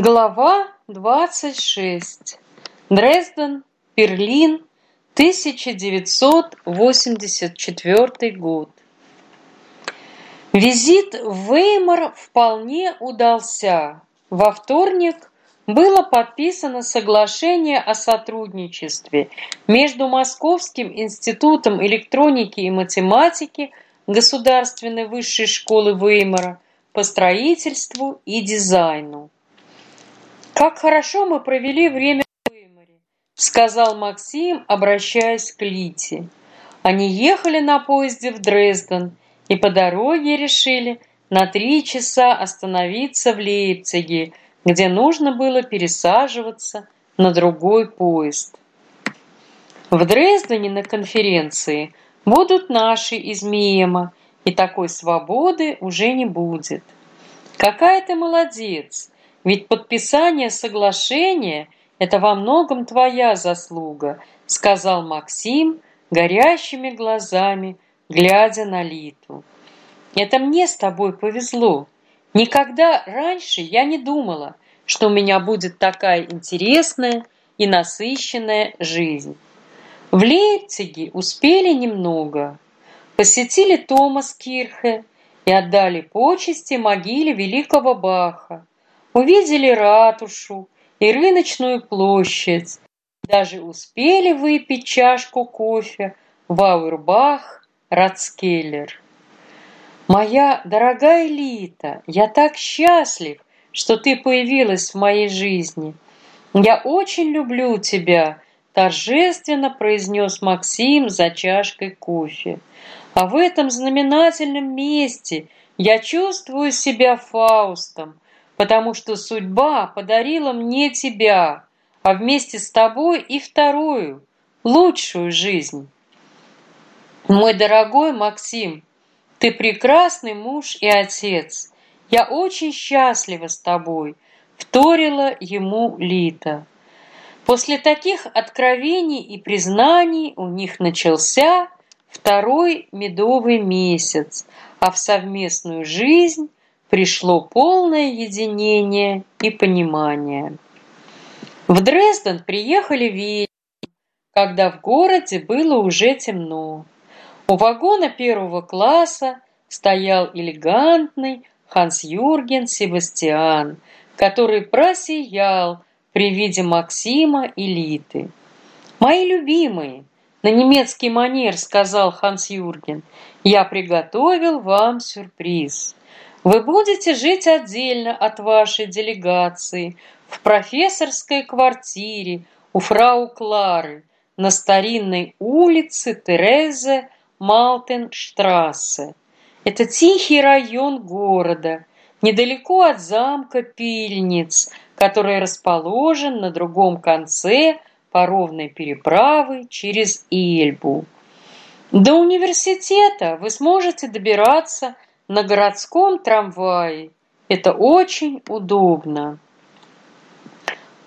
Глава двадцать шесть. Дрезден, Берлин, 1984 год. Визит в Веймар вполне удался. Во вторник было подписано соглашение о сотрудничестве между Московским институтом электроники и математики Государственной высшей школы Веймара по строительству и дизайну. «Как хорошо мы провели время в Веймаре», — сказал Максим, обращаясь к Лите. Они ехали на поезде в Дрезден и по дороге решили на три часа остановиться в Лейпциге, где нужно было пересаживаться на другой поезд. В Дрездене на конференции будут наши из Миема, и такой свободы уже не будет. Какая ты молодец! Ведь подписание соглашения – это во многом твоя заслуга, сказал Максим горящими глазами, глядя на Литу. Это мне с тобой повезло. Никогда раньше я не думала, что у меня будет такая интересная и насыщенная жизнь. В Лейпциге успели немного. Посетили Томас Кирхе и отдали почести могиле великого Баха увидели ратушу и рыночную площадь, даже успели выпить чашку кофе в Ауэрбах Рацкеллер. Моя дорогая Лита, я так счастлив, что ты появилась в моей жизни. Я очень люблю тебя, торжественно произнес Максим за чашкой кофе. А в этом знаменательном месте я чувствую себя Фаустом, потому что судьба подарила мне тебя, а вместе с тобой и вторую, лучшую жизнь. Мой дорогой Максим, ты прекрасный муж и отец. Я очень счастлива с тобой, вторила ему Лита. После таких откровений и признаний у них начался второй медовый месяц, а в совместную жизнь пришло полное единение и понимание. В Дрезден приехали вечером, когда в городе было уже темно. У вагона первого класса стоял элегантный Ханс-Юрген Себастьян, который просиял при виде Максима и Литы. «Мои любимые!» — на немецкий манер сказал Ханс-Юрген. «Я приготовил вам сюрприз». Вы будете жить отдельно от вашей делегации в профессорской квартире у фрау Клары на старинной улице Терезе Малтенштрассе. Это тихий район города, недалеко от замка Пильниц, который расположен на другом конце по ровной переправы через Эльбу. До университета вы сможете добираться на городском трамвае. Это очень удобно.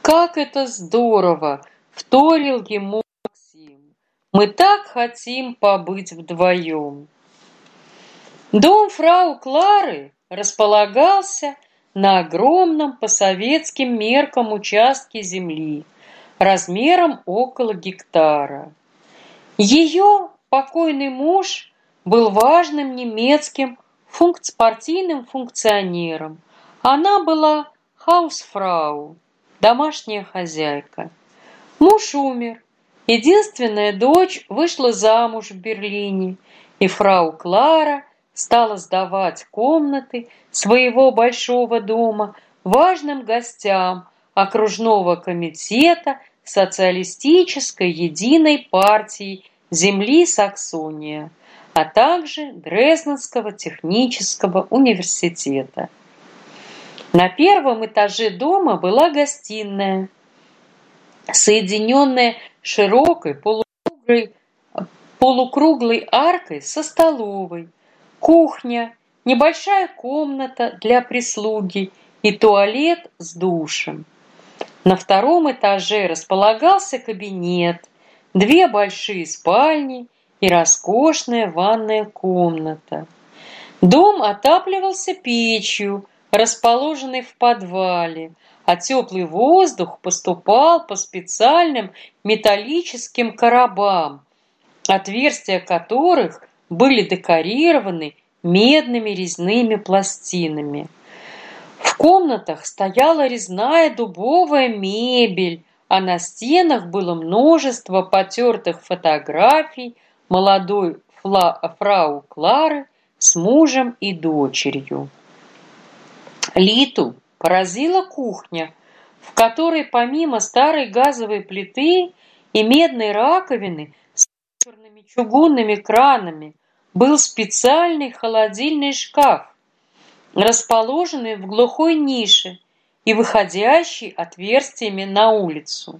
Как это здорово, вторил ему Максим. Мы так хотим побыть вдвоем. Дом фрау Клары располагался на огромном по советским меркам участке земли размером около гектара. Ее покойный муж был важным немецким функц партийным функционером. Она была хаусфрау, домашняя хозяйка. Муж умер. Единственная дочь вышла замуж в Берлине, и фрау Клара стала сдавать комнаты своего большого дома важным гостям окружного комитета социалистической единой партии земли Саксония – а также Дрезденского технического университета. На первом этаже дома была гостиная, соединенная широкой полукруглой, полукруглой аркой со столовой, кухня, небольшая комната для прислуги и туалет с душем. На втором этаже располагался кабинет, две большие спальни и роскошная ванная комната. Дом отапливался печью, расположенной в подвале, а теплый воздух поступал по специальным металлическим коробам, отверстия которых были декорированы медными резными пластинами. В комнатах стояла резная дубовая мебель, а на стенах было множество потертых фотографий молодой фрау Клары с мужем и дочерью. Литу поразила кухня, в которой помимо старой газовой плиты и медной раковины с черными чугунными кранами был специальный холодильный шкаф, расположенный в глухой нише и выходящий отверстиями на улицу.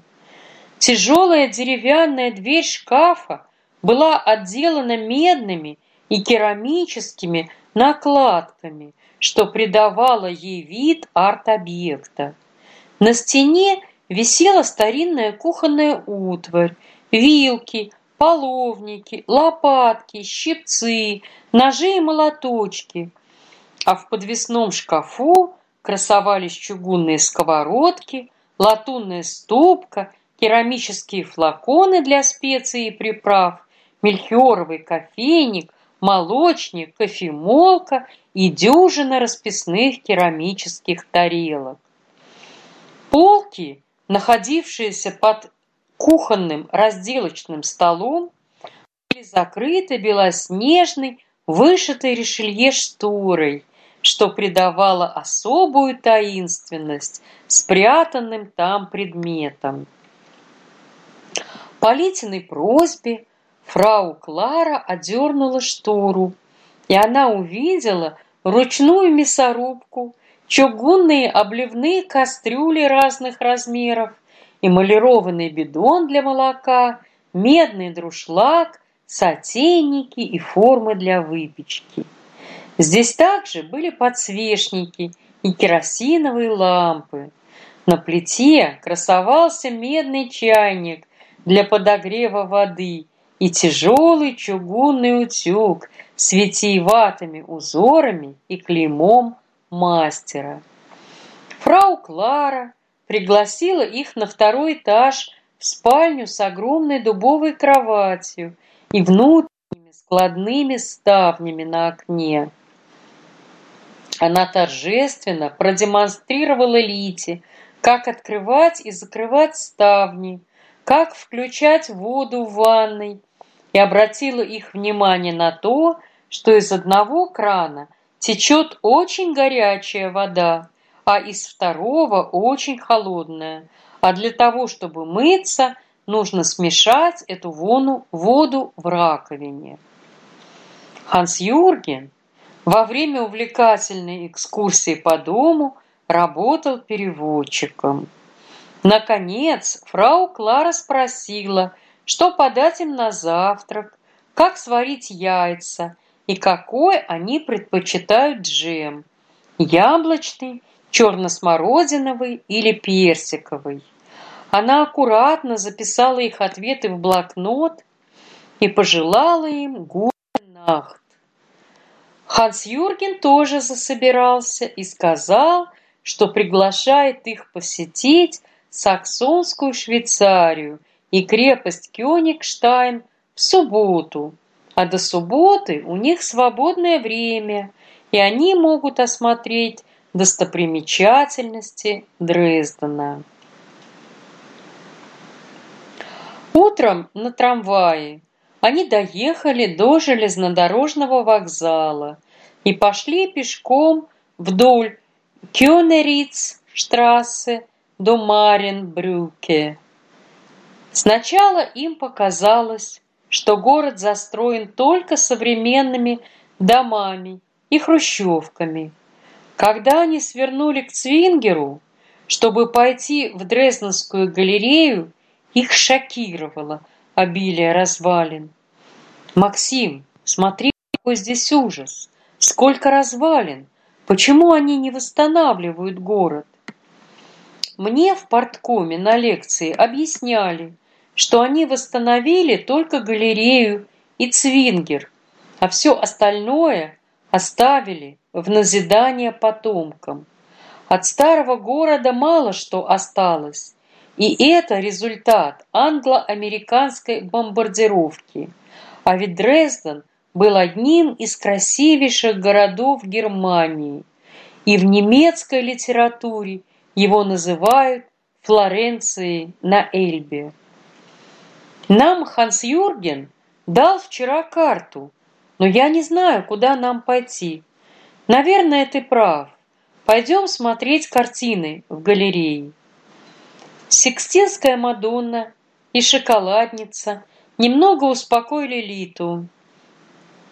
Тяжелая деревянная дверь шкафа была отделана медными и керамическими накладками, что придавало ей вид арт-объекта. На стене висела старинная кухонная утварь, вилки, половники, лопатки, щипцы, ножи и молоточки. А в подвесном шкафу красовались чугунные сковородки, латунная ступка, керамические флаконы для специй и приправ, мельхиоровый кофейник, молочник, кофемолка и дюжина расписных керамических тарелок. Полки, находившиеся под кухонным разделочным столом, были закрыты белоснежной, вышитой решелье шторой, что придавало особую таинственность спрятанным там предметам. По Литиной просьбе Фрау Клара одернула штору, и она увидела ручную мясорубку, чугунные обливные кастрюли разных размеров, эмалированный бидон для молока, медный друшлаг, сотейники и формы для выпечки. Здесь также были подсвечники и керосиновые лампы. На плите красовался медный чайник для подогрева воды и тяжелый чугунный утюг с витиеватыми узорами и клеймом мастера. Фрау Клара пригласила их на второй этаж в спальню с огромной дубовой кроватью и внутренними складными ставнями на окне. Она торжественно продемонстрировала Лите, как открывать и закрывать ставни, как включать воду в ванной, и обратила их внимание на то, что из одного крана течет очень горячая вода, а из второго очень холодная. А для того, чтобы мыться, нужно смешать эту вону, воду в раковине. Ханс Юрген во время увлекательной экскурсии по дому работал переводчиком. Наконец, фрау Клара спросила, что подать им на завтрак, как сварить яйца и какой они предпочитают джем – яблочный, черно-смородиновый или персиковый. Она аккуратно записала их ответы в блокнот и пожелала им гуд-нахт. Ханс Юрген тоже засобирался и сказал, что приглашает их посетить Саксонскую Швейцарию и крепость Кёнигштайн в субботу, а до субботы у них свободное время, и они могут осмотреть достопримечательности Дрездена. Утром на трамвае они доехали до железнодорожного вокзала и пошли пешком вдоль Кёнериц-штрассе до Маренбрюке. Сначала им показалось, что город застроен только современными домами и хрущевками. Когда они свернули к Цвингеру, чтобы пойти в Дрезденскую галерею, их шокировало обилие развалин. «Максим, смотри, какой здесь ужас! Сколько развалин! Почему они не восстанавливают город?» Мне в порткоме на лекции объясняли, что они восстановили только галерею и цвингер, а все остальное оставили в назидание потомкам. От старого города мало что осталось, и это результат англо-американской бомбардировки. А ведь Дрезден был одним из красивейших городов Германии, и в немецкой литературе его называют Флоренцией на Эльбе. Нам Ханс Юрген дал вчера карту, но я не знаю, куда нам пойти. Наверное, ты прав. Пойдем смотреть картины в галерее. Сикстинская Мадонна и шоколадница немного успокоили Литу,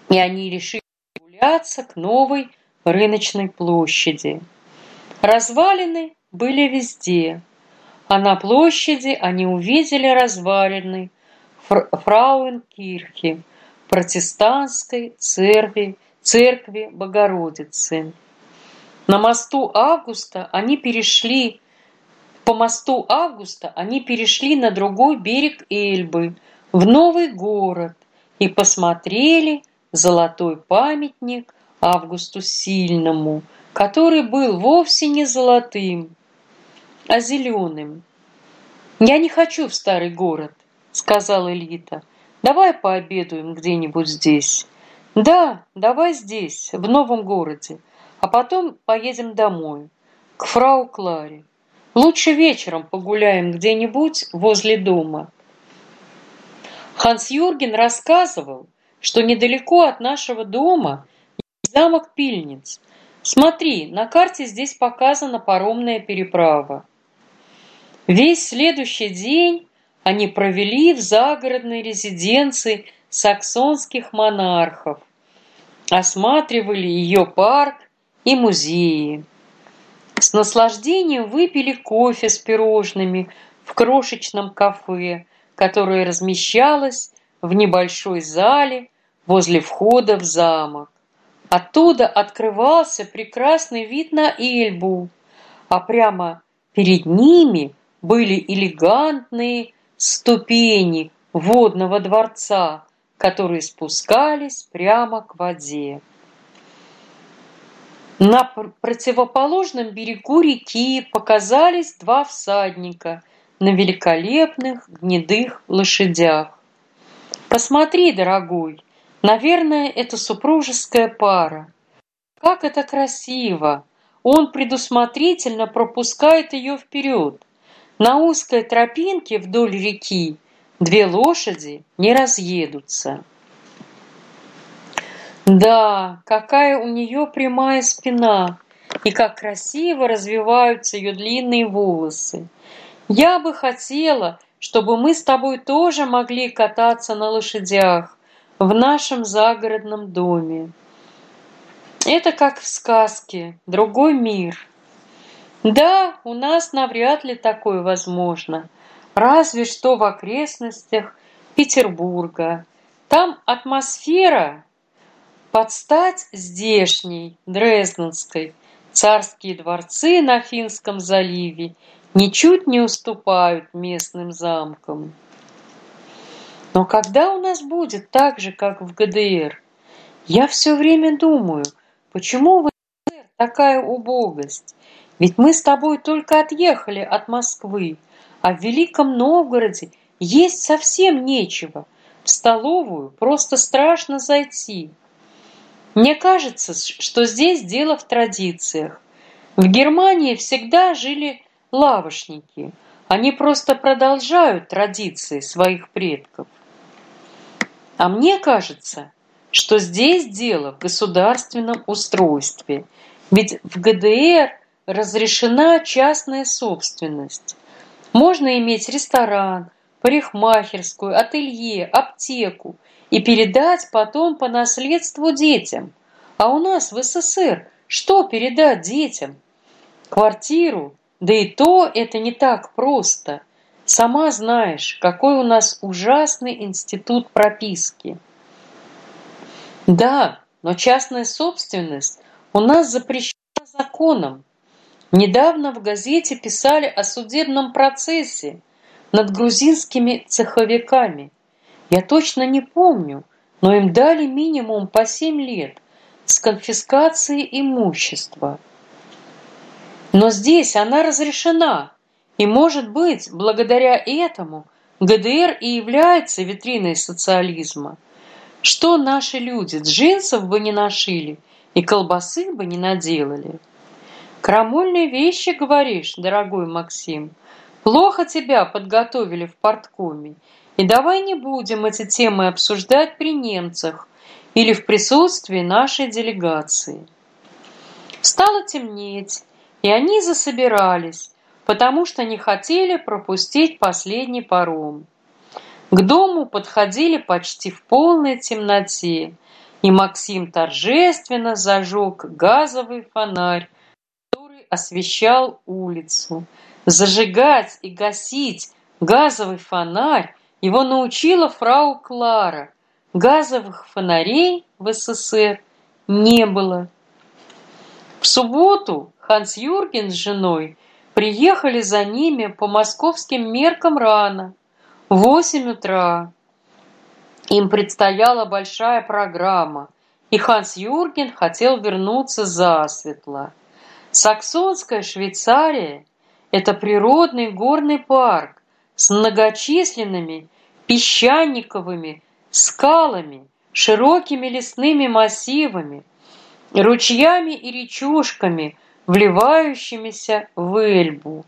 и они решили прогуляться к новой рыночной площади. Развалины были везде, а на площади они увидели развалины Фрауенкирхи, протестантской церкви, церкви Богородицы. На мосту Августа они перешли по мосту Августа они перешли на другой берег Эльбы, в новый город, и посмотрели золотой памятник Августу Сильному, который был вовсе не золотым, а зеленым. «Я не хочу в старый город», — сказала Элита. «Давай пообедаем где-нибудь здесь». «Да, давай здесь, в новом городе, а потом поедем домой, к фрау Кларе». Лучше вечером погуляем где-нибудь возле дома. Ханс Юрген рассказывал, что недалеко от нашего дома замок Пильниц. Смотри, на карте здесь показана паромная переправа. Весь следующий день они провели в загородной резиденции саксонских монархов, осматривали ее парк и музеи. С наслаждением выпили кофе с пирожными в крошечном кафе, которое размещалось в небольшой зале возле входа в замок. Оттуда открывался прекрасный вид на Эльбу, а прямо перед ними были элегантные ступени водного дворца, которые спускались прямо к воде. На противоположном берегу реки показались два всадника на великолепных гнедых лошадях. Посмотри, дорогой, наверное, это супружеская пара. Как это красиво! Он предусмотрительно пропускает ее вперед. На узкой тропинке вдоль реки две лошади не разъедутся. Да, какая у нее прямая спина, и как красиво развиваются ее длинные волосы. Я бы хотела, чтобы мы с тобой тоже могли кататься на лошадях в нашем загородном доме. Это как в сказке, другой мир. Да, у нас навряд ли такое возможно, разве что в окрестностях Петербурга. Там атмосфера под стать здешней, Дрезденской, царские дворцы на Финском заливе ничуть не уступают местным замкам. Но когда у нас будет так же, как в ГДР? Я все время думаю, почему в ГДР такая убогость? Ведь мы с тобой только отъехали от Москвы, а в Великом Новгороде есть совсем нечего. В столовую просто страшно зайти. Мне кажется, что здесь дело в традициях. В Германии всегда жили лавошники. Они просто продолжают традиции своих предков. А мне кажется, что здесь дело в государственном устройстве. Ведь в ГДР разрешена частная собственность. Можно иметь ресторан, парикмахерскую, ателье, аптеку и передать потом по наследству детям. А у нас в СССР что передать детям? Квартиру? Да и то это не так просто. Сама знаешь, какой у нас ужасный институт прописки. Да, но частная собственность у нас запрещена законом. Недавно в газете писали о судебном процессе над грузинскими цеховиками – я точно не помню, но им дали минимум по семь лет с конфискацией имущества. Но здесь она разрешена, и, может быть, благодаря этому ГДР и является витриной социализма. Что наши люди джинсов бы не нашили и колбасы бы не наделали? Крамольные вещи говоришь, дорогой Максим. Плохо тебя подготовили в порткоме. И давай не будем эти темы обсуждать при немцах или в присутствии нашей делегации. Стало темнеть, и они засобирались, потому что не хотели пропустить последний паром. К дому подходили почти в полной темноте, и Максим торжественно зажег газовый фонарь, освещал улицу. Зажигать и гасить газовый фонарь его научила фрау Клара. Газовых фонарей в СССР не было. В субботу Ханс Юрген с женой приехали за ними по московским меркам рано, в восемь утра. Им предстояла большая программа, и Ханс Юрген хотел вернуться засветло. Саксонская Швейцария – это природный горный парк с многочисленными песчаниковыми скалами, широкими лесными массивами, ручьями и речушками, вливающимися в Эльбу.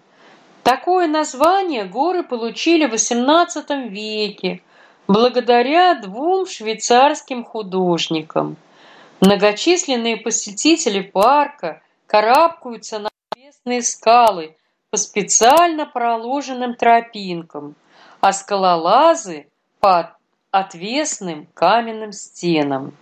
Такое название горы получили в XVIII веке благодаря двум швейцарским художникам. Многочисленные посетители парка карабкаются на отвесные скалы по специально проложенным тропинкам, а скалолазы по отвесным каменным стенам.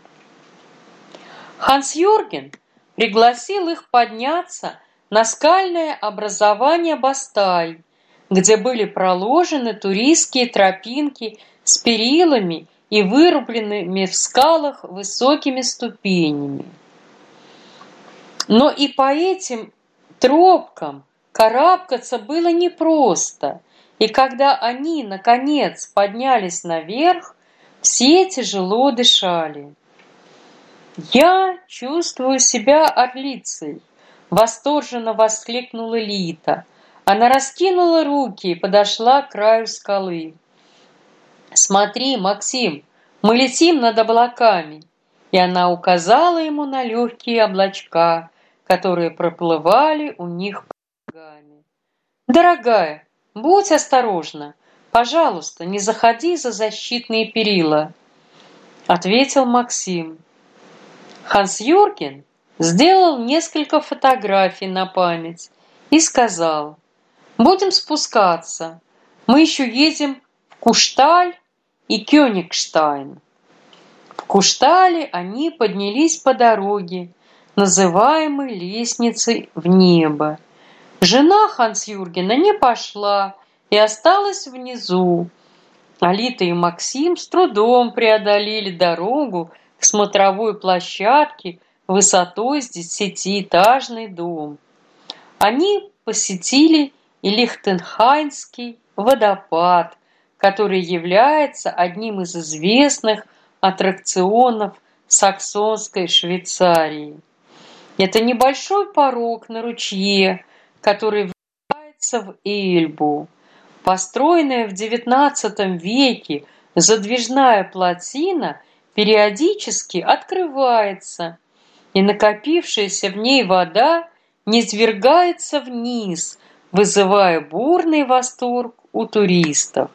Ханс Юрген пригласил их подняться на скальное образование Бастай, где были проложены туристские тропинки с перилами и вырубленными в скалах высокими ступенями. Но и по этим тропкам карабкаться было непросто – и когда они, наконец, поднялись наверх, все тяжело дышали. «Я чувствую себя орлицей!» — восторженно воскликнула Лита. Она раскинула руки и подошла к краю скалы. «Смотри, Максим, мы летим над облаками!» И она указала ему на легкие облачка, которые проплывали у них под ногами. «Дорогая, будь осторожна. Пожалуйста не заходи за защитные перила ответил максим. Ханс юрген сделал несколько фотографий на память и сказал будем спускаться. Мы еще едем в кушталь и кёнигштайн в куштале они поднялись по дороге называемой лестницей в небо Жена Ханс-Юргена не пошла и осталась внизу. Алита и Максим с трудом преодолели дорогу к смотровой площадке высотой с десятиэтажный дом. Они посетили и Лихтенхайнский водопад, который является одним из известных аттракционов саксонской Швейцарии. Это небольшой порог на ручье, который вливается в Эльбу. Построенная в XIX веке задвижная плотина периодически открывается, и накопившаяся в ней вода низвергается вниз, вызывая бурный восторг у туристов.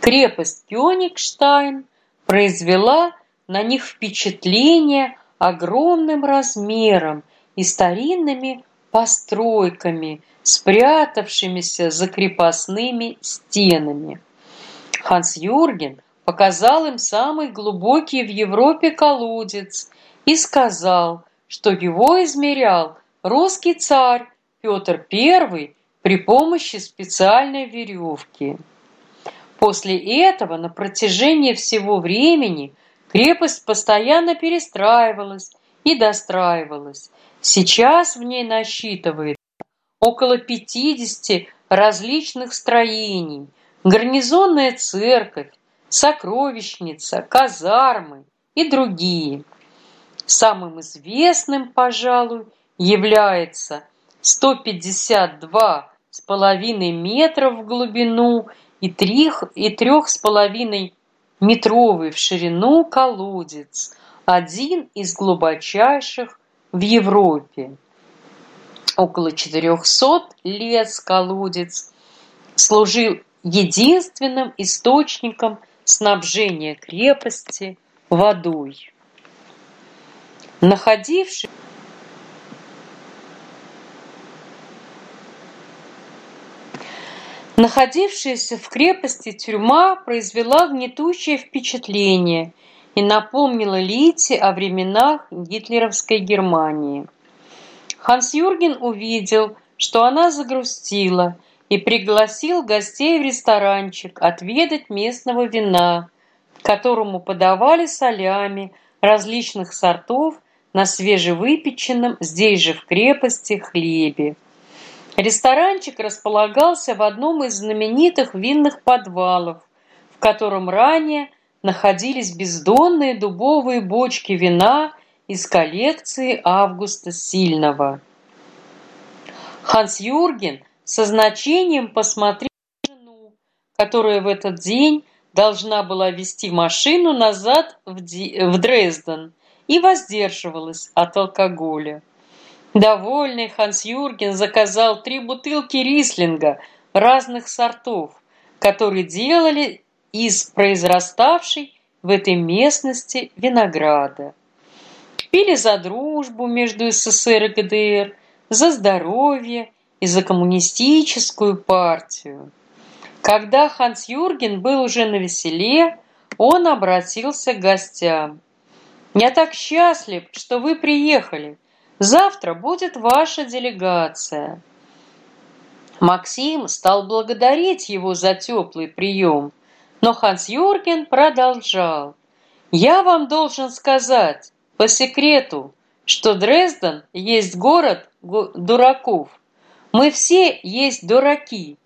Крепость Кёнигштайн произвела на них впечатление огромным размером и старинными постройками, спрятавшимися за крепостными стенами. Ханс Юрген показал им самый глубокий в Европе колодец и сказал, что его измерял русский царь Петр I при помощи специальной веревки. После этого на протяжении всего времени крепость постоянно перестраивалась и достраивалась, Сейчас в ней насчитывается около 50 различных строений, гарнизонная церковь, сокровищница, казармы и другие. Самым известным, пожалуй, является 152,5 метров в глубину и 3,5 метровый в ширину колодец, один из глубочайших в Европе. Около 400 лет колодец служил единственным источником снабжения крепости водой. Находившись Находившаяся в крепости тюрьма произвела гнетущее впечатление и напомнила Лите о временах гитлеровской Германии. Ханс-Юрген увидел, что она загрустила, и пригласил гостей в ресторанчик отведать местного вина, которому подавали солями различных сортов на свежевыпеченном здесь же в крепости хлебе. Ресторанчик располагался в одном из знаменитых винных подвалов, в котором ранее находились бездонные дубовые бочки вина из коллекции Августа Сильного. Ханс Юрген со значением посмотрел на жену, которая в этот день должна была вести машину назад в, Дрезден и воздерживалась от алкоголя. Довольный Ханс Юрген заказал три бутылки рислинга разных сортов, которые делали из произраставшей в этой местности винограда. Пили за дружбу между СССР и ГДР, за здоровье и за коммунистическую партию. Когда Ханс Юрген был уже на веселе, он обратился к гостям. «Я так счастлив, что вы приехали. Завтра будет ваша делегация. Максим стал благодарить его за теплый прием, но Ханс Юрген продолжал. «Я вам должен сказать, по секрету, что Дрезден есть город дураков. Мы все есть дураки».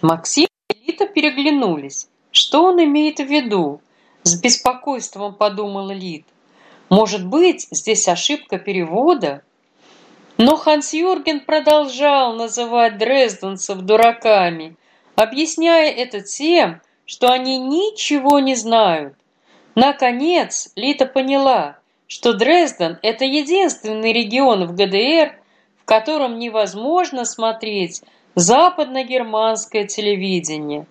Максим и Лита переглянулись. Что он имеет в виду? С беспокойством подумала Лита. Может быть, здесь ошибка перевода? Но Ханс-Юрген продолжал называть дрезденцев дураками, объясняя это тем, что они ничего не знают. Наконец, Лита поняла, что Дрезден – это единственный регион в ГДР, в котором невозможно смотреть западно-германское телевидение.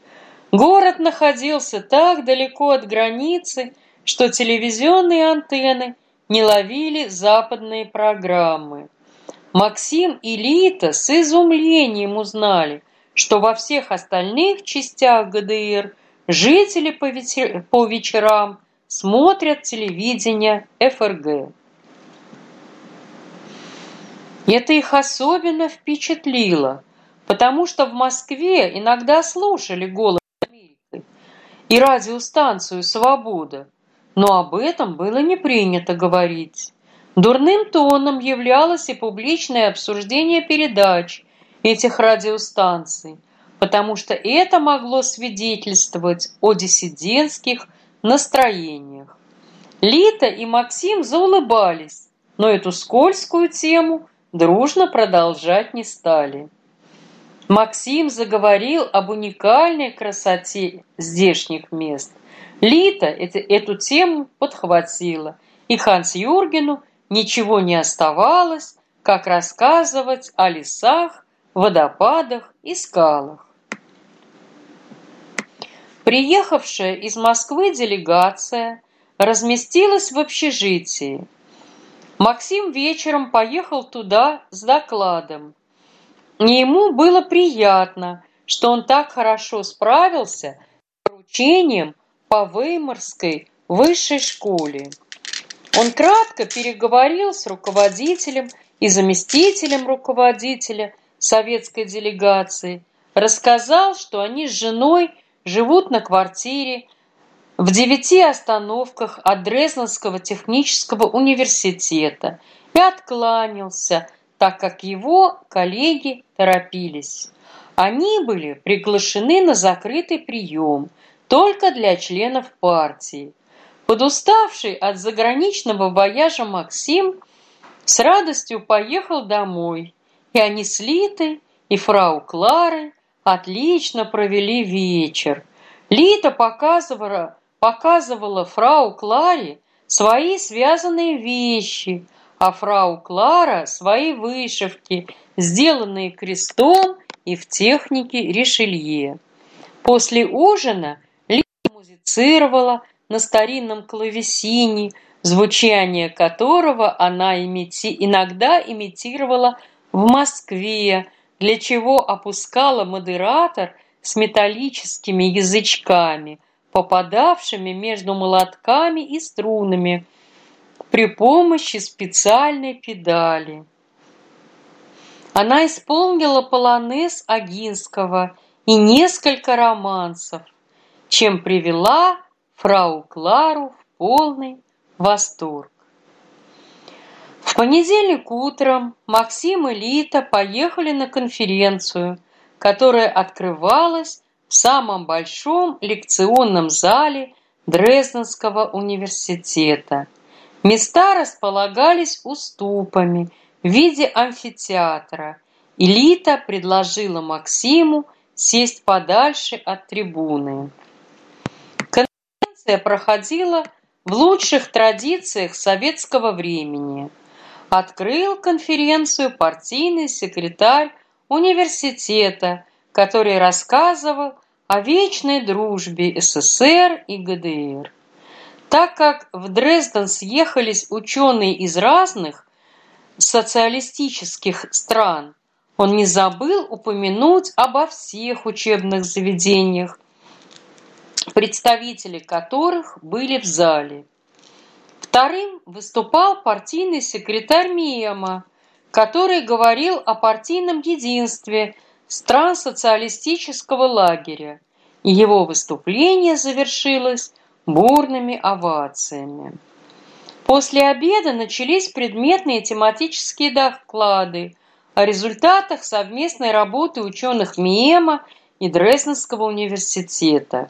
Город находился так далеко от границы, что телевизионные антенны не ловили западные программы. Максим и Лита с изумлением узнали, что во всех остальных частях ГДР жители по, вечер... по вечерам смотрят телевидение ФРГ. Это их особенно впечатлило, потому что в Москве иногда слушали голос Америки и радиостанцию «Свобода», но об этом было не принято говорить. Дурным тоном являлось и публичное обсуждение передач этих радиостанций, потому что это могло свидетельствовать о диссидентских настроениях. Лита и Максим заулыбались, но эту скользкую тему дружно продолжать не стали. Максим заговорил об уникальной красоте здешних мест – Лита эту тему подхватила, и Ханс Юргену ничего не оставалось, как рассказывать о лесах, водопадах и скалах. Приехавшая из Москвы делегация разместилась в общежитии. Максим вечером поехал туда с докладом. Ему было приятно, что он так хорошо справился с поручением по Веймарской высшей школе. Он кратко переговорил с руководителем и заместителем руководителя советской делегации, рассказал, что они с женой живут на квартире в девяти остановках от Дрезденского технического университета и откланялся, так как его коллеги торопились. Они были приглашены на закрытый прием – только для членов партии. Подуставший от заграничного вояжа Максим с радостью поехал домой, и они с Литой и фрау Кларой отлично провели вечер. Лита показывала, показывала фрау Кларе свои связанные вещи, а фрау Клара свои вышивки, сделанные крестом и в технике решелье. После ужина музицировала на старинном клавесине, звучание которого она имити... иногда имитировала в Москве, для чего опускала модератор с металлическими язычками, попадавшими между молотками и струнами при помощи специальной педали. Она исполнила полонез Агинского и несколько романсов, чем привела фрау Клару в полный восторг. В понедельник утром Максим и Лита поехали на конференцию, которая открывалась в самом большом лекционном зале Дрезденского университета. Места располагались уступами в виде амфитеатра, и Лита предложила Максиму сесть подальше от трибуны. Конференция проходила в лучших традициях советского времени. Открыл конференцию партийный секретарь университета, который рассказывал о вечной дружбе СССР и ГДР. Так как в Дрезден съехались ученые из разных социалистических стран, он не забыл упомянуть обо всех учебных заведениях, представители которых были в зале. Вторым выступал партийный секретарь МИЭМа, который говорил о партийном единстве стран социалистического лагеря, его выступление завершилось бурными овациями. После обеда начались предметные тематические доклады о результатах совместной работы ученых МИЭМа и Дрезденского университета.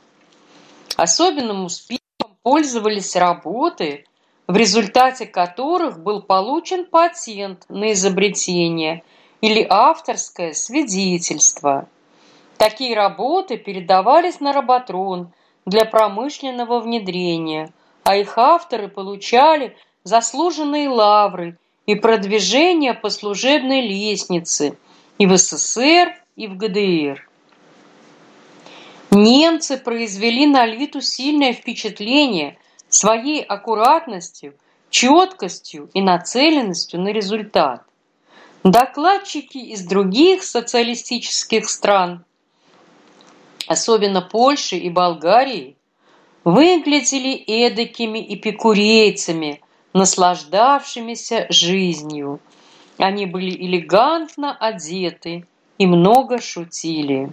Особенным успехом пользовались работы, в результате которых был получен патент на изобретение или авторское свидетельство. Такие работы передавались на роботрон для промышленного внедрения, а их авторы получали заслуженные лавры и продвижение по служебной лестнице и в СССР, и в ГДР. Немцы произвели на Литу сильное впечатление своей аккуратностью, четкостью и нацеленностью на результат. Докладчики из других социалистических стран, особенно Польши и Болгарии, выглядели эдакими эпикурейцами, наслаждавшимися жизнью. Они были элегантно одеты и много шутили.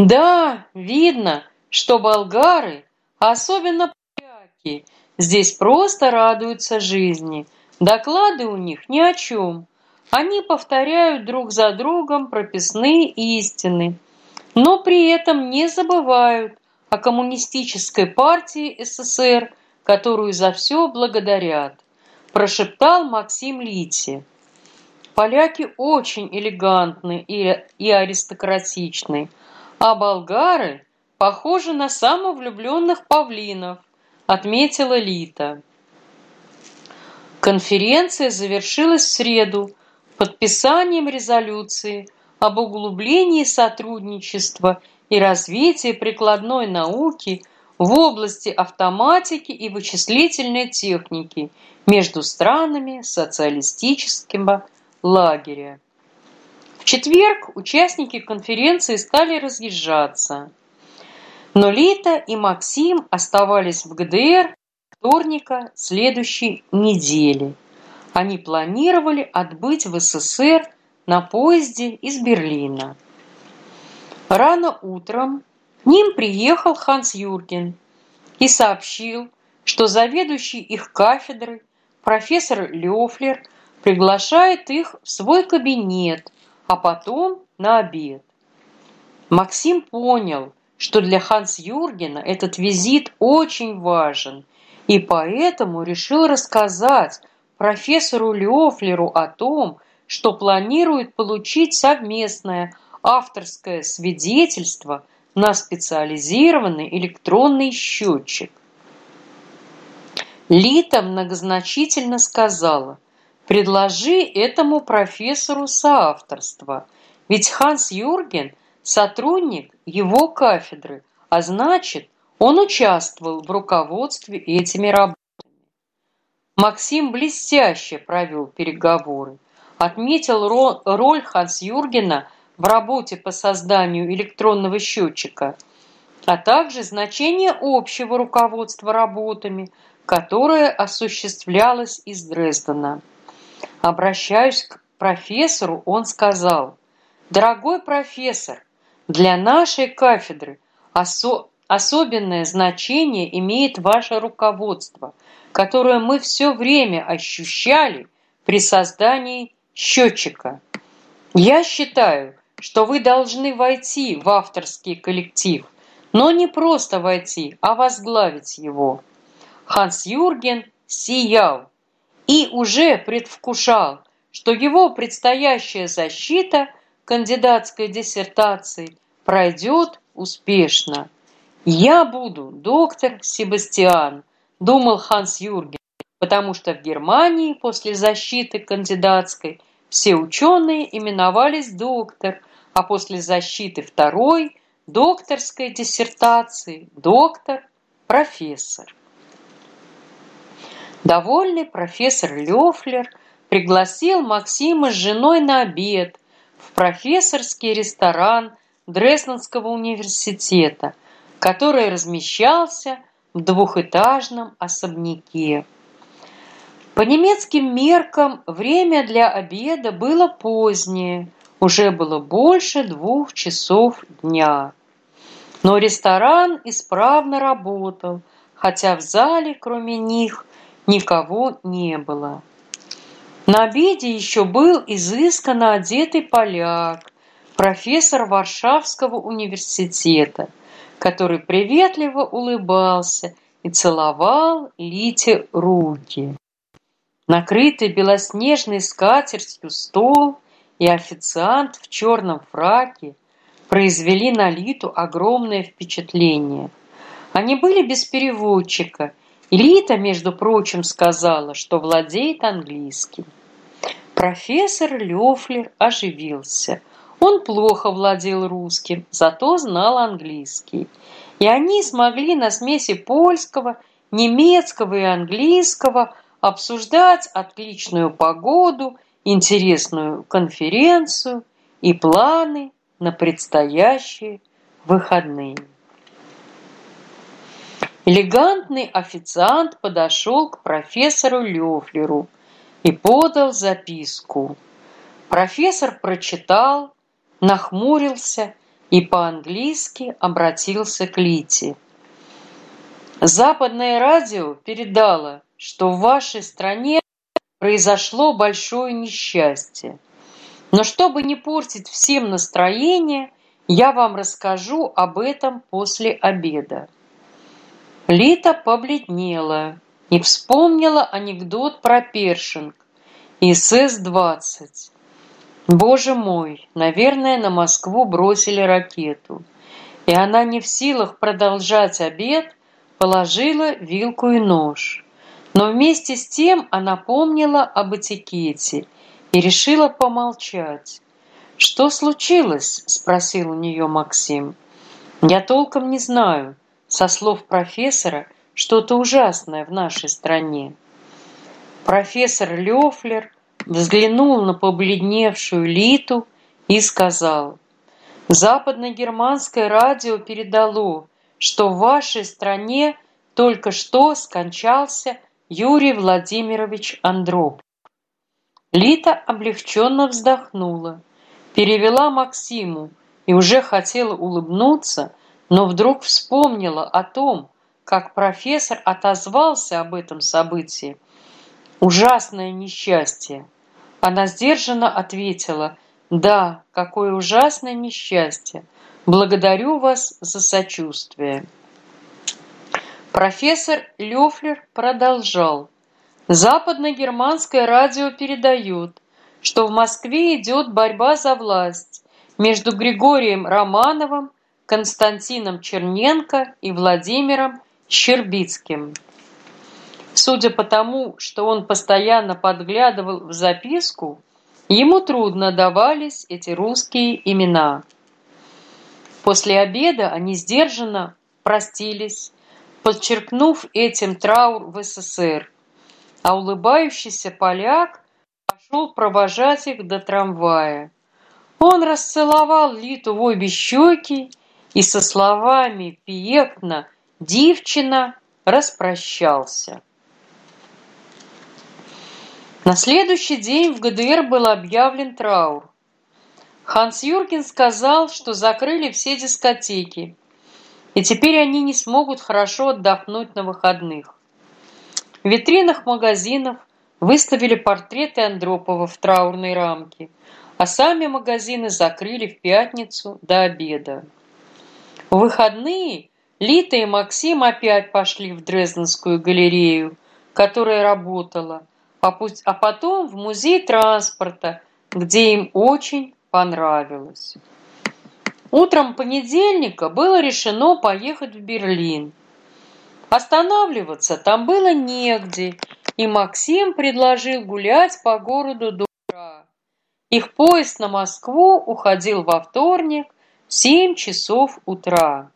Да, видно, что болгары, особенно поляки, здесь просто радуются жизни. Доклады у них ни о чем. Они повторяют друг за другом прописные истины, но при этом не забывают о коммунистической партии СССР, которую за все благодарят, прошептал Максим Лити. Поляки очень элегантны и, и аристократичны, а болгары похожи на самовлюбленных павлинов, отметила Лита. Конференция завершилась в среду подписанием резолюции об углублении сотрудничества и развитии прикладной науки в области автоматики и вычислительной техники между странами социалистического лагеря. Четверг участники конференции стали разъезжаться. Но Лита и Максим оставались в ГДР вторника следующей недели. Они планировали отбыть в СССР на поезде из Берлина. Рано утром к ним приехал Ханс Юрген и сообщил, что заведующий их кафедрой профессор Лёфлер приглашает их в свой кабинет а потом на обед. Максим понял, что для Ханс-Юргена этот визит очень важен, и поэтому решил рассказать профессору Лёфлеру о том, что планирует получить совместное авторское свидетельство на специализированный электронный счетчик. Лита многозначительно сказала, предложи этому профессору соавторство, ведь Ханс Юрген – сотрудник его кафедры, а значит, он участвовал в руководстве этими работами. Максим блестяще провел переговоры, отметил роль Ханс-Юргена в работе по созданию электронного счетчика, а также значение общего руководства работами, которое осуществлялось из Дрездена. Обращаясь к профессору, он сказал, «Дорогой профессор, для нашей кафедры осо особенное значение имеет ваше руководство, которое мы все время ощущали при создании счетчика. Я считаю, что вы должны войти в авторский коллектив, но не просто войти, а возглавить его. Ханс Юрген сиял и уже предвкушал, что его предстоящая защита кандидатской диссертации пройдет успешно. «Я буду доктор Себастьян», – думал Ханс Юрген, потому что в Германии после защиты кандидатской все ученые именовались доктор, а после защиты второй – докторской диссертации – доктор, профессор. Довольный профессор Лёфлер пригласил Максима с женой на обед в профессорский ресторан Дрезденского университета, который размещался в двухэтажном особняке. По немецким меркам время для обеда было позднее, уже было больше двух часов дня. Но ресторан исправно работал, хотя в зале, кроме них, никого не было. На обеде еще был изысканно одетый поляк, профессор Варшавского университета, который приветливо улыбался и целовал Лите руки. Накрытый белоснежной скатертью стол и официант в черном фраке произвели на Литу огромное впечатление. Они были без переводчика, Лита, между прочим, сказала, что владеет английским. Профессор Лёфлер оживился. Он плохо владел русским, зато знал английский. И они смогли на смеси польского, немецкого и английского обсуждать отличную погоду, интересную конференцию и планы на предстоящие выходные. Элегантный официант подошел к профессору Лёфлеру и подал записку. Профессор прочитал, нахмурился и по-английски обратился к Лите. Западное радио передало, что в вашей стране произошло большое несчастье. Но чтобы не портить всем настроение, я вам расскажу об этом после обеда. Лита побледнела и вспомнила анекдот про Першинг и СС-20. Боже мой, наверное, на Москву бросили ракету. И она не в силах продолжать обед, положила вилку и нож. Но вместе с тем она помнила об этикете и решила помолчать. «Что случилось?» – спросил у нее Максим. «Я толком не знаю. Со слов профессора, что-то ужасное в нашей стране». Профессор Лёфлер взглянул на побледневшую Литу и сказал, «Западно-германское радио передало, что в вашей стране только что скончался Юрий Владимирович Андроп. Лита облегченно вздохнула, перевела Максиму и уже хотела улыбнуться, но вдруг вспомнила о том, как профессор отозвался об этом событии. Ужасное несчастье. Она сдержанно ответила, «Да, какое ужасное несчастье! Благодарю вас за сочувствие. Профессор Лёфлер продолжал. Западно-германское радио передает, что в Москве идет борьба за власть между Григорием Романовым, Константином Черненко и Владимиром Щербицким. Судя по тому, что он постоянно подглядывал в записку, ему трудно давались эти русские имена. После обеда они сдержанно простились, подчеркнув этим траур в СССР, а улыбающийся поляк пошел провожать их до трамвая. Он расцеловал Литу в обе щеки и со словами «пиекна, дивчина» распрощался. На следующий день в ГДР был объявлен траур. Ханс Юрген сказал, что закрыли все дискотеки, и теперь они не смогут хорошо отдохнуть на выходных. В витринах магазинов выставили портреты Андропова в траурной рамке, а сами магазины закрыли в пятницу до обеда. В выходные Лита и Максим опять пошли в Дрезденскую галерею, которая работала, а, а потом в музей транспорта, где им очень понравилось. Утром понедельника было решено поехать в Берлин. Останавливаться там было негде, и Максим предложил гулять по городу до утра. Их поезд на Москву уходил во вторник 7 часов утра.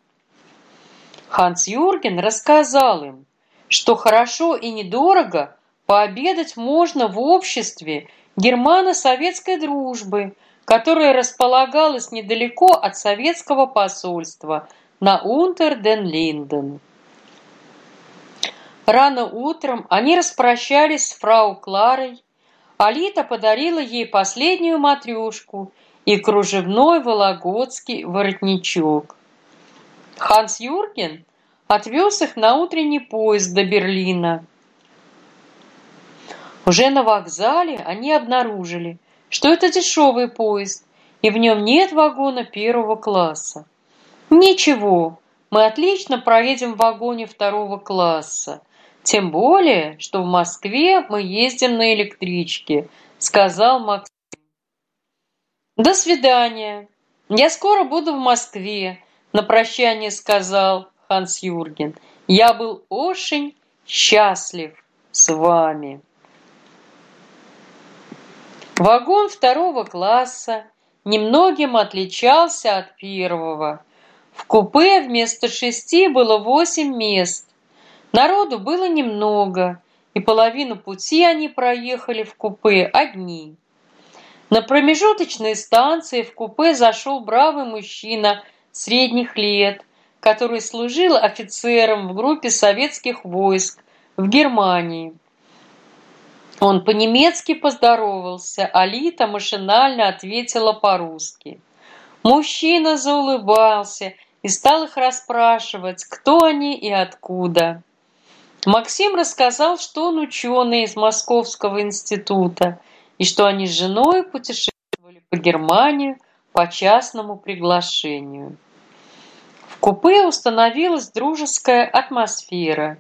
Ханс Юрген рассказал им, что хорошо и недорого пообедать можно в обществе германо-советской дружбы, которая располагалась недалеко от советского посольства на Унтер-ден-Линден. Рано утром они распрощались с фрау Кларой. Алита подарила ей последнюю матрешку и кружевной вологодский воротничок. Ханс Юрген отвез их на утренний поезд до Берлина. Уже на вокзале они обнаружили, что это дешевый поезд, и в нем нет вагона первого класса. Ничего, мы отлично проедем в вагоне второго класса. Тем более, что в Москве мы ездим на электричке, сказал Максим. До свидания. Я скоро буду в Москве, на прощание сказал Ханс Юрген. Я был очень счастлив с вами. Вагон второго класса немногим отличался от первого. В купе вместо шести было восемь мест. Народу было немного, и половину пути они проехали в купе одни. На промежуточной станции в купе зашел бравый мужчина средних лет, который служил офицером в группе советских войск в Германии. Он по-немецки поздоровался, а Лита машинально ответила по-русски. Мужчина заулыбался и стал их расспрашивать, кто они и откуда. Максим рассказал, что он ученый из Московского института и что они с женой путешествовали по Германии по частному приглашению. В купе установилась дружеская атмосфера,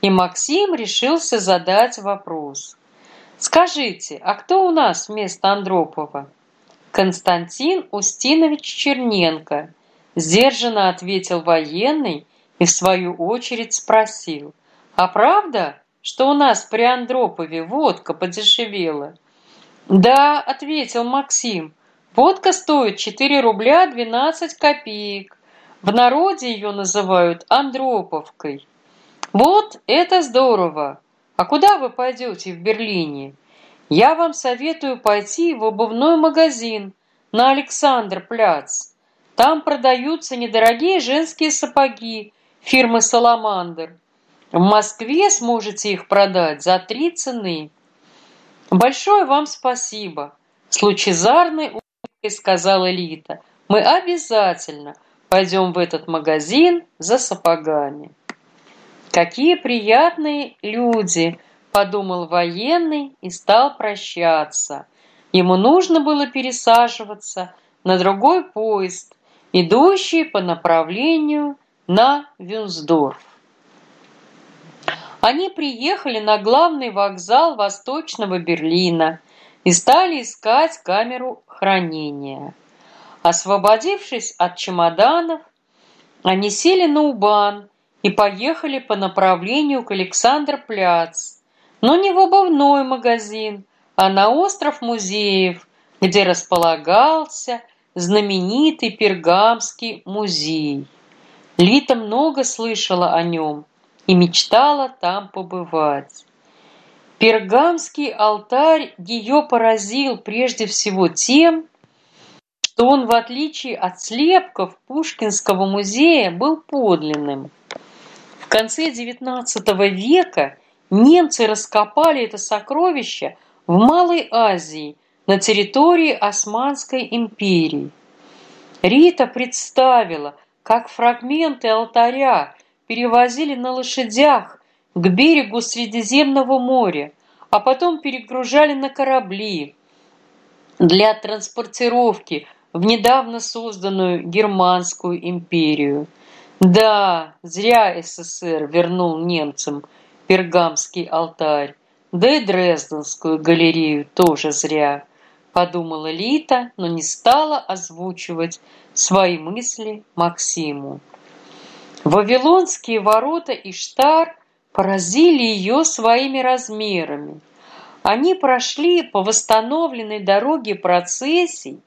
и Максим решился задать вопрос – Скажите, а кто у нас вместо Андропова? Константин Устинович Черненко, сдержанно ответил военный и в свою очередь спросил. А правда, что у нас при Андропове водка подешевела? Да, ответил Максим. Водка стоит 4 рубля 12 копеек. В народе ее называют Андроповкой. Вот это здорово! А куда вы пойдете в Берлине? Я вам советую пойти в обувной магазин на Александр-Пляц. Там продаются недорогие женские сапоги фирмы «Саламандр». В Москве сможете их продать за три цены. Большое вам спасибо, с лучезарной улыбкой сказала Элита. Мы обязательно пойдем в этот магазин за сапогами. Какие приятные люди, подумал военный и стал прощаться. Ему нужно было пересаживаться на другой поезд, идущий по направлению на Вюнсдорф. Они приехали на главный вокзал Восточного Берлина и стали искать камеру хранения. Освободившись от чемоданов, они сели на Убан и поехали по направлению к Александр-Пляц, но не в обувной магазин, а на остров музеев, где располагался знаменитый Пергамский музей. Лита много слышала о нем и мечтала там побывать. Пергамский алтарь ее поразил прежде всего тем, что он, в отличие от слепков Пушкинского музея, был подлинным. В конце XIX века немцы раскопали это сокровище в Малой Азии на территории Османской империи. Рита представила, как фрагменты алтаря перевозили на лошадях к берегу Средиземного моря, а потом перегружали на корабли для транспортировки в недавно созданную Германскую империю. Да, зря СССР вернул немцам Пергамский алтарь, да и Дрезденскую галерею тоже зря, подумала Лита, но не стала озвучивать свои мысли Максиму. Вавилонские ворота Иштар поразили ее своими размерами. Они прошли по восстановленной дороге процессий,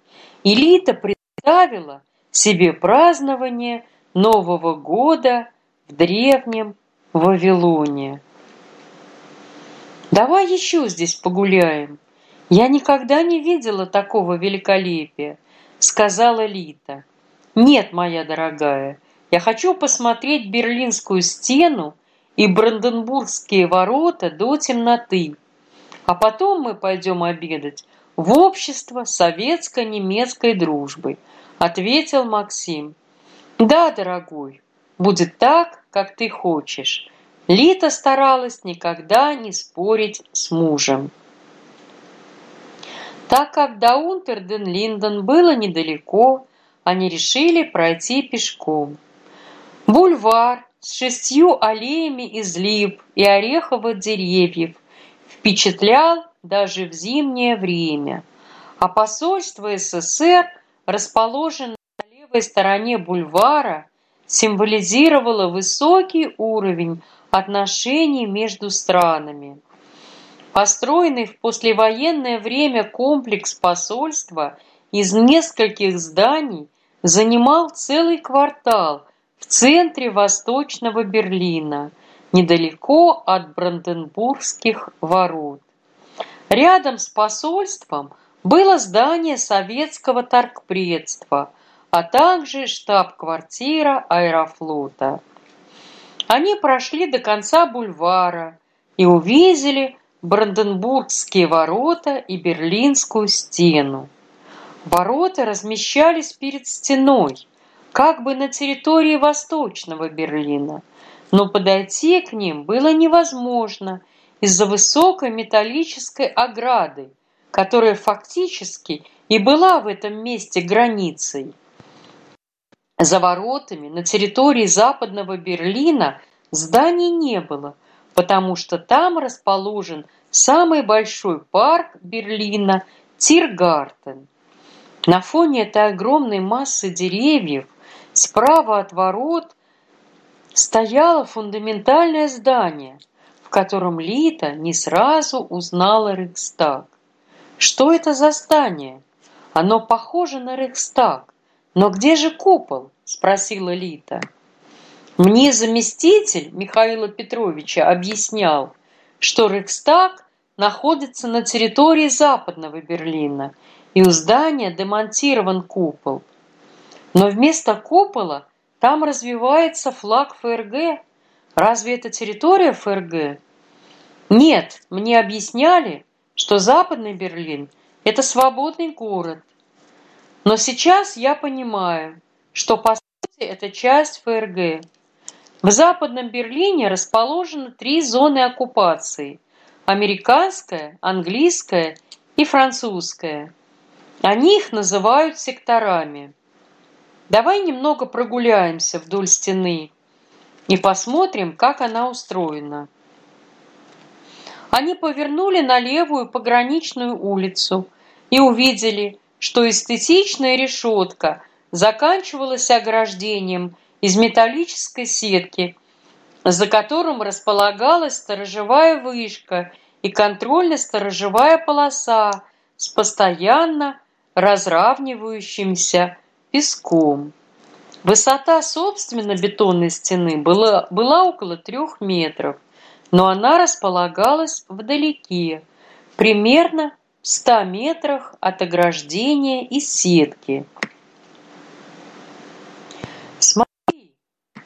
и Лита представила себе празднование Нового года в древнем Вавилоне. «Давай еще здесь погуляем. Я никогда не видела такого великолепия», — сказала Лита. «Нет, моя дорогая, я хочу посмотреть Берлинскую стену и Бранденбургские ворота до темноты, а потом мы пойдем обедать в общество советско-немецкой дружбы», — ответил Максим. «Да, дорогой, будет так, как ты хочешь». Лита старалась никогда не спорить с мужем. Так как до Унтерден-Линден было недалеко, они решили пройти пешком. Бульвар с шестью аллеями из лип и ореховых деревьев впечатлял даже в зимнее время, а посольство СССР, расположенное на левой стороне бульвара, символизировало высокий уровень отношений между странами. Построенный в послевоенное время комплекс посольства из нескольких зданий занимал целый квартал в центре Восточного Берлина, недалеко от Бранденбургских ворот. Рядом с посольством было здание советского торгпредства, а также штаб-квартира аэрофлота. Они прошли до конца бульвара и увидели Бранденбургские ворота и Берлинскую стену. Ворота размещались перед стеной, как бы на территории Восточного Берлина, но подойти к ним было невозможно из-за высокой металлической ограды, которая фактически и была в этом месте границей. За воротами на территории Западного Берлина зданий не было, потому что там расположен самый большой парк Берлина Тиргартен. На фоне этой огромной массы деревьев справа от ворот стояло фундаментальное здание, в котором Лита не сразу узнала Рейхстаг. Что это за здание? Оно похоже на Рейхстаг, но где же купол спросила лита мне заместитель михаила петровича объяснял что рейхстаг находится на территории западного берлина и у здания демонтирован купол но вместо купола там развивается флаг фрг разве это территория фрг нет мне объясняли что западный берлин это свободный город но сейчас я понимаю, что по сути это часть ФРГ. В Западном Берлине расположены три зоны оккупации – американская, английская и французская. Они их называют секторами. Давай немного прогуляемся вдоль стены и посмотрим, как она устроена. Они повернули на левую пограничную улицу и увидели, что эстетичная решетка заканчивалась ограждением из металлической сетки, за которым располагалась сторожевая вышка и контрольно-сторожевая полоса с постоянно разравнивающимся песком. Высота, собственно, бетонной стены была, была около трех метров, но она располагалась вдалеке, примерно в ста метрах от ограждения и сетки. «Смотри,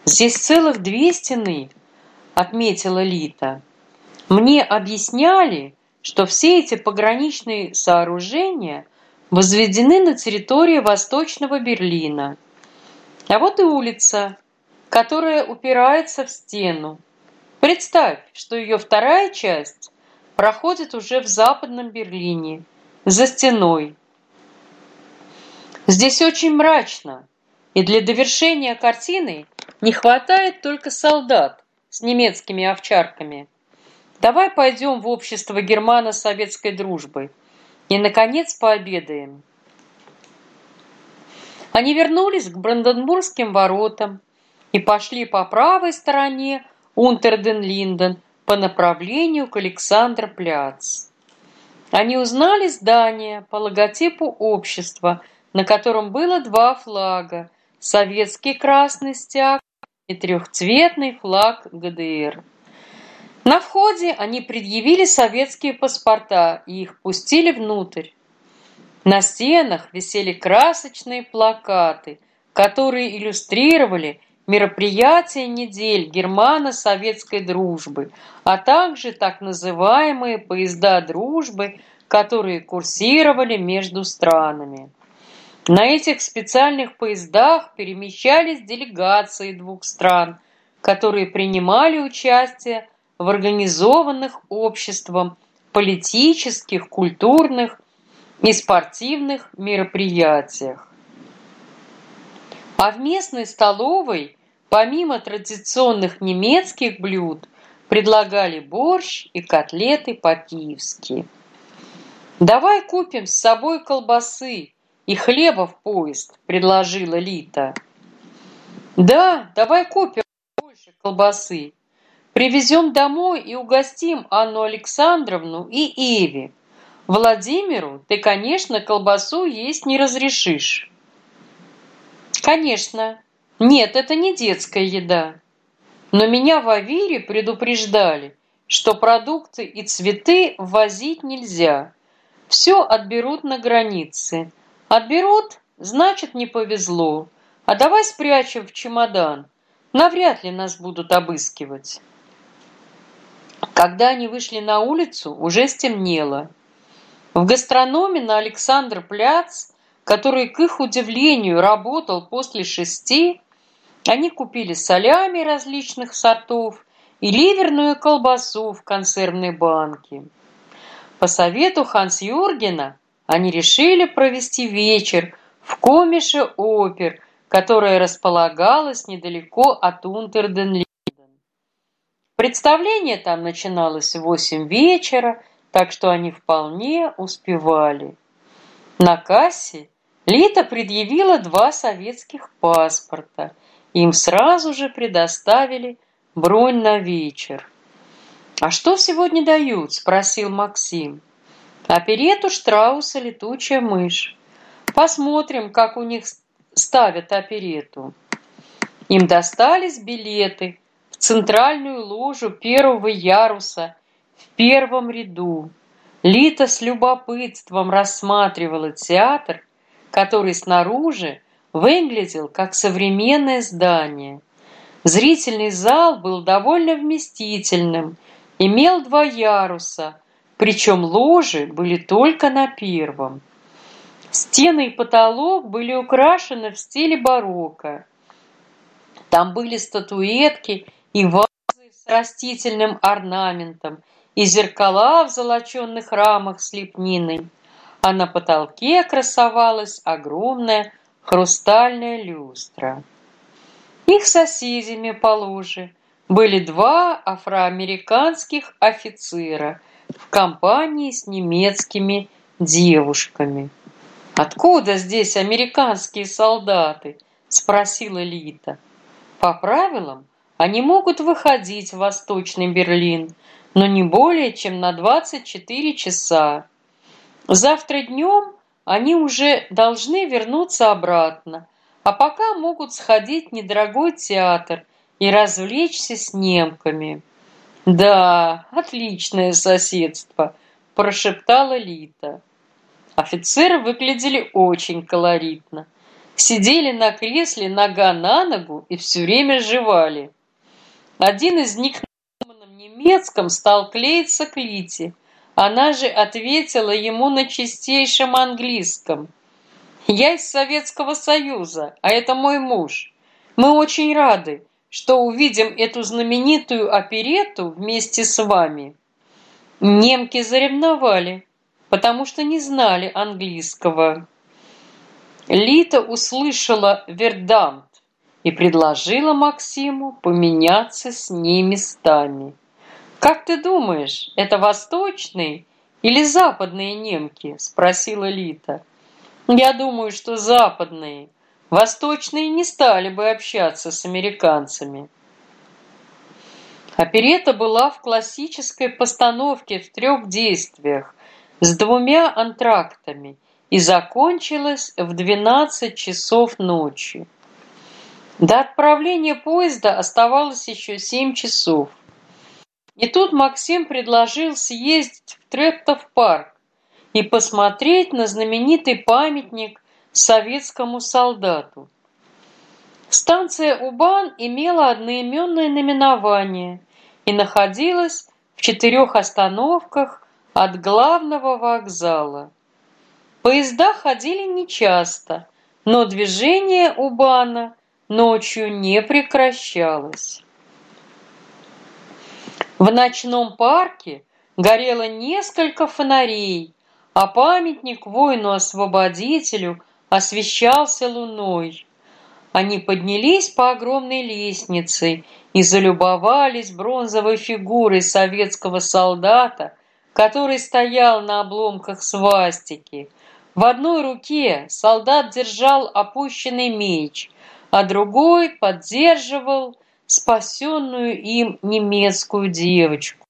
здесь целых две стены», — отметила Лита. «Мне объясняли, что все эти пограничные сооружения возведены на территории Восточного Берлина». А вот и улица, которая упирается в стену. Представь, что ее вторая часть проходит уже в Западном Берлине, за стеной. Здесь очень мрачно, и для довершения картины не хватает только солдат с немецкими овчарками. Давай пойдем в общество германо-советской дружбы и, наконец, пообедаем. Они вернулись к Бранденбургским воротам и пошли по правой стороне Унтерден-Линден по направлению к Александр-Пляц. Они узнали здание по логотипу общества, на котором было два флага – советский красный стяг и трехцветный флаг ГДР. На входе они предъявили советские паспорта и их пустили внутрь. На стенах висели красочные плакаты, которые иллюстрировали мероприятия недель германо-советской дружбы, а также так называемые поезда дружбы, которые курсировали между странами. На этих специальных поездах перемещались делегации двух стран, которые принимали участие в организованных обществом политических, культурных и спортивных мероприятиях. А в местной столовой, помимо традиционных немецких блюд, предлагали борщ и котлеты по-киевски. «Давай купим с собой колбасы и хлеба в поезд», – предложила Лита. «Да, давай купим больше колбасы. Привезем домой и угостим Анну Александровну и Эви. Владимиру ты, конечно, колбасу есть не разрешишь. Конечно. Нет, это не детская еда. Но меня в Авире предупреждали, что продукты и цветы ввозить нельзя. Все отберут на границе. Отберут, значит, не повезло. А давай спрячем в чемодан. Навряд ли нас будут обыскивать. Когда они вышли на улицу, уже стемнело. В гастрономе на Александр-Пляц, который, к их удивлению, работал после шести, они купили солями различных сортов и ливерную колбасу в консервной банке. По совету Ханс-Юргена они решили провести вечер в комише опер, которая располагалась недалеко от Унтерден-Линден. Представление там начиналось в восемь вечера, так что они вполне успевали. На кассе Лита предъявила два советских паспорта. Им сразу же предоставили бронь на вечер. «А что сегодня дают?» – спросил Максим. «Оперету Штрауса «Летучая мышь». Посмотрим, как у них ставят оперету». Им достались билеты центральную ложу первого яруса в первом ряду. Лита с любопытством рассматривала театр, который снаружи выглядел как современное здание. Зрительный зал был довольно вместительным, имел два яруса, причем ложи были только на первом. Стены и потолок были украшены в стиле барокко. Там были статуэтки и вазы с растительным орнаментом, и зеркала в золоченных рамах с лепниной, а на потолке красовалась огромная хрустальная люстра. Их соседями по луже были два афроамериканских офицера, в компании с немецкими девушками. «Откуда здесь американские солдаты?» – спросила Лита. «По правилам, они могут выходить в Восточный Берлин, но не более чем на 24 часа. Завтра днем они уже должны вернуться обратно, а пока могут сходить в недорогой театр и развлечься с немками. «Да, отличное соседство», – прошептала Лита. Офицеры выглядели очень колоритно. Сидели на кресле нога на ногу и все время жевали. Один из них на немецком стал клеиться к Лите. Она же ответила ему на чистейшем английском. «Я из Советского Союза, а это мой муж. Мы очень рады, что увидим эту знаменитую оперетту вместе с вами». Немки заревновали, потому что не знали английского. Лита услышала «Вердамт» и предложила Максиму поменяться с ней местами. «Как ты думаешь, это восточные или западные немки?» – спросила Лита. «Я думаю, что западные. Восточные не стали бы общаться с американцами». Оперета была в классической постановке в трех действиях с двумя антрактами и закончилась в 12 часов ночи. До отправления поезда оставалось еще 7 часов. И тут Максим предложил съездить в Трептов парк и посмотреть на знаменитый памятник советскому солдату. Станция Убан имела одноименное наименование и находилась в четырех остановках от главного вокзала. Поезда ходили нечасто, но движение Убана ночью не прекращалось. В ночном парке горело несколько фонарей, а памятник воину-освободителю освещался луной. Они поднялись по огромной лестнице и залюбовались бронзовой фигурой советского солдата, который стоял на обломках свастики. В одной руке солдат держал опущенный меч, а другой поддерживал спасенную им немецкую девочку.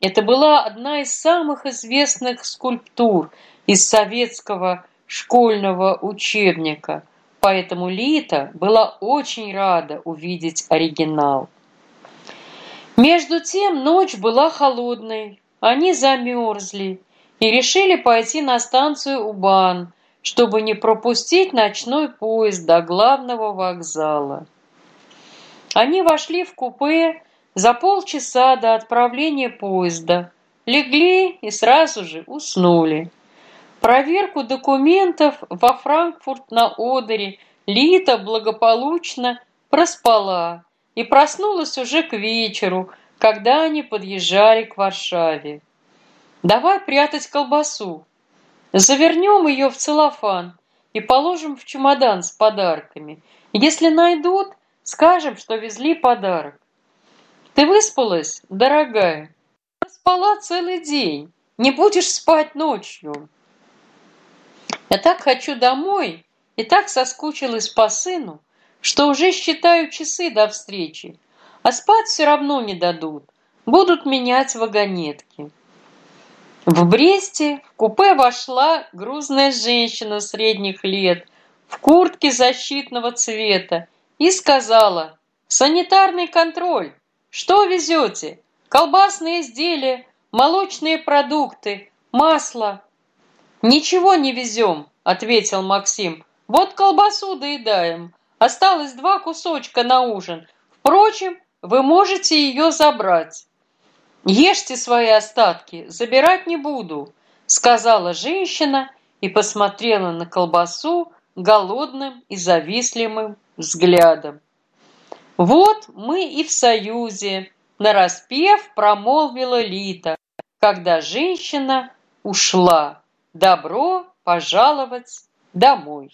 Это была одна из самых известных скульптур из советского школьного учебника, поэтому Лита была очень рада увидеть оригинал. Между тем ночь была холодной, они замерзли и решили пойти на станцию Убан, чтобы не пропустить ночной поезд до главного вокзала. Они вошли в купе за полчаса до отправления поезда, легли и сразу же уснули. Проверку документов во Франкфурт на Одере Лита благополучно проспала и проснулась уже к вечеру, когда они подъезжали к Варшаве. «Давай прятать колбасу. Завернем ее в целлофан и положим в чемодан с подарками. Если найдут, скажем, что везли подарок. Ты выспалась, дорогая? Спала целый день. Не будешь спать ночью. Я так хочу домой и так соскучилась по сыну, что уже считаю часы до встречи а спать все равно не дадут. Будут менять вагонетки. В Бресте в купе вошла грузная женщина средних лет в куртке защитного цвета и сказала «Санитарный контроль! Что везете? Колбасные изделия, молочные продукты, масло?» «Ничего не везем», — ответил Максим. «Вот колбасу доедаем. Осталось два кусочка на ужин. Впрочем, вы можете ее забрать. Ешьте свои остатки, забирать не буду, сказала женщина и посмотрела на колбасу голодным и завистливым взглядом. Вот мы и в союзе, нараспев промолвила Лита, когда женщина ушла. Добро пожаловать домой.